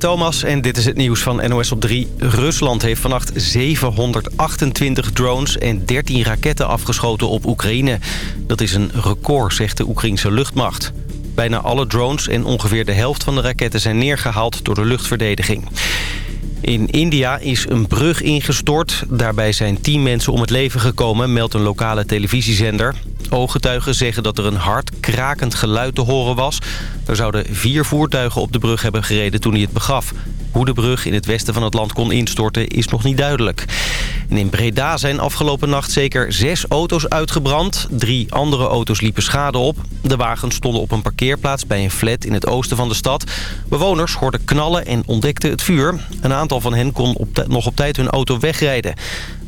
Thomas en dit is het nieuws van NOS op 3. Rusland heeft vannacht 728 drones en 13 raketten afgeschoten op Oekraïne. Dat is een record, zegt de Oekraïnse luchtmacht. Bijna alle drones en ongeveer de helft van de raketten zijn neergehaald door de luchtverdediging. In India is een brug ingestort. Daarbij zijn tien mensen om het leven gekomen, meldt een lokale televisiezender. Ooggetuigen zeggen dat er een hard, krakend geluid te horen was. Er zouden vier voertuigen op de brug hebben gereden toen hij het begaf. Hoe de brug in het westen van het land kon instorten is nog niet duidelijk. In Breda zijn afgelopen nacht zeker zes auto's uitgebrand. Drie andere auto's liepen schade op. De wagens stonden op een parkeerplaats bij een flat in het oosten van de stad. Bewoners hoorden knallen en ontdekten het vuur. Een aantal van hen kon op nog op tijd hun auto wegrijden.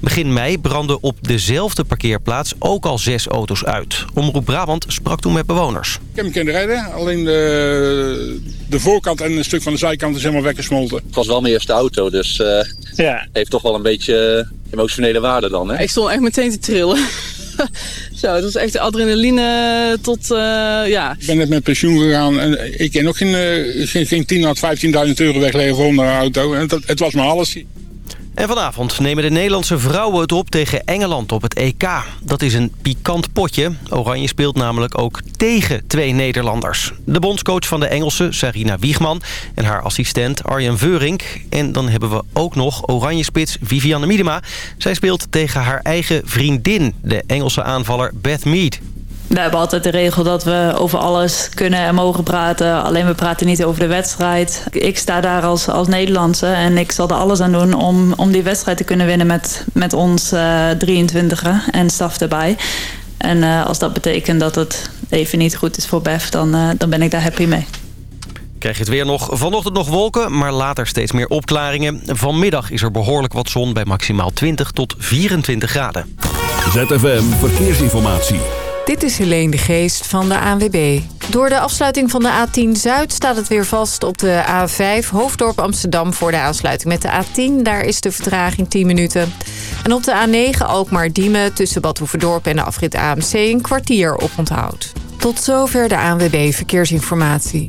Begin mei brandden op dezelfde parkeerplaats ook al zes auto's uit. Omroep Brabant sprak toen met bewoners. Ik heb hem rijden, alleen de, de voorkant en een stuk van de zijkant is helemaal weggesmolten. Het was wel mijn eerste auto, dus uh, ja. heeft toch wel een beetje emotionele waarde dan. Hè? Ik stond echt meteen te trillen. Zo, het was echt adrenaline tot, uh, ja. Ik ben net met pensioen gegaan en ik ken nog geen, uh, geen, geen 10.000 of 15.000 euro wegleveren voor een auto. En het, het was maar alles. En vanavond nemen de Nederlandse vrouwen het op tegen Engeland op het EK. Dat is een pikant potje. Oranje speelt namelijk ook tegen twee Nederlanders. De bondscoach van de Engelsen, Sarina Wiegman... en haar assistent Arjen Veurink. En dan hebben we ook nog oranje spits Vivianne Miedema. Zij speelt tegen haar eigen vriendin, de Engelse aanvaller Beth Mead. We hebben altijd de regel dat we over alles kunnen en mogen praten. Alleen we praten niet over de wedstrijd. Ik sta daar als, als Nederlandse en ik zal er alles aan doen om, om die wedstrijd te kunnen winnen met, met ons uh, 23 en staf erbij. En uh, als dat betekent dat het even niet goed is voor Bef, dan, uh, dan ben ik daar happy mee. Krijg je het weer nog. Vanochtend nog wolken, maar later steeds meer opklaringen. Vanmiddag is er behoorlijk wat zon bij maximaal 20 tot 24 graden. ZFM Verkeersinformatie. Dit is Helene de Geest van de ANWB. Door de afsluiting van de A10 Zuid staat het weer vast op de A5 Hoofddorp Amsterdam voor de aansluiting met de A10. Daar is de vertraging 10 minuten. En op de A9 Alkmaar-Diemen tussen Bad en de afrit AMC een kwartier op onthoud. Tot zover de ANWB Verkeersinformatie.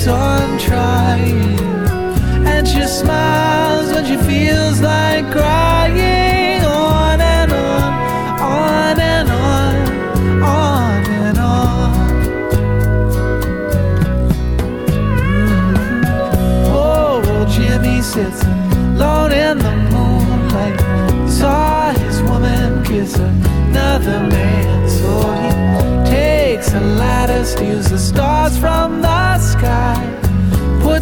sorry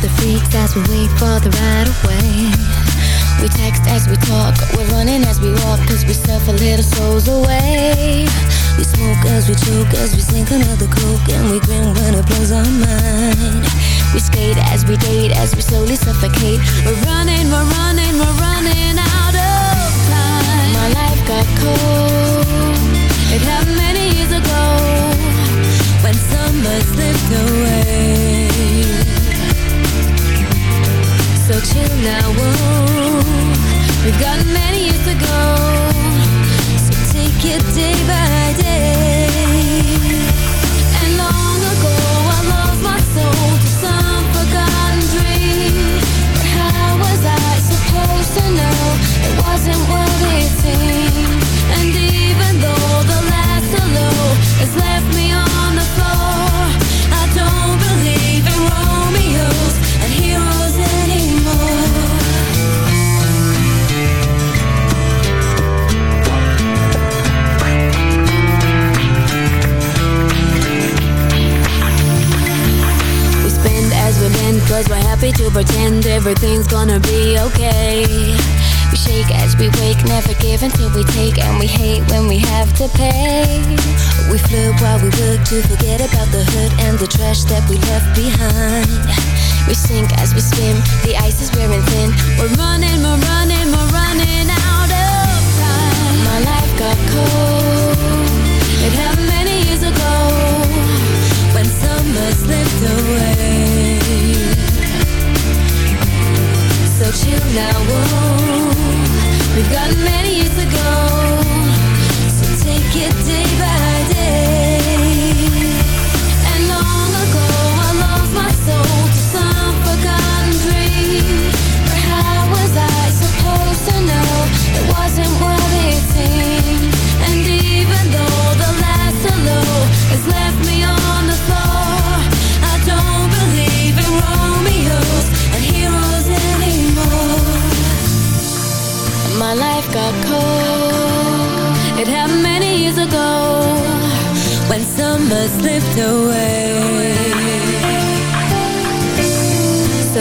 the freaks as we wait for the ride away. We text as we talk, we're running as we walk, cause we stuff our little souls away. We smoke as we choke, as we sink another coke, and we grin when it blows our mind. We skate as we date, as we slowly suffocate. We're running, we're running, we're running out of time. My life got cold, it happened many years ago, when summer slipped away. chill now, whoa. We've got many years to go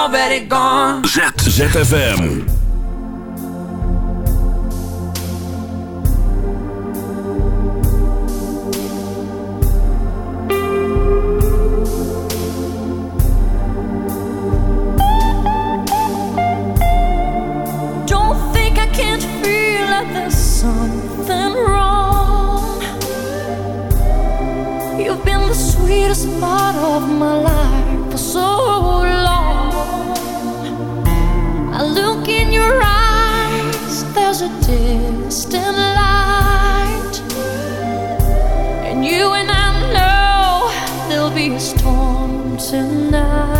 already gone. ZFM. distant light. And you and I know there'll be a storm tonight.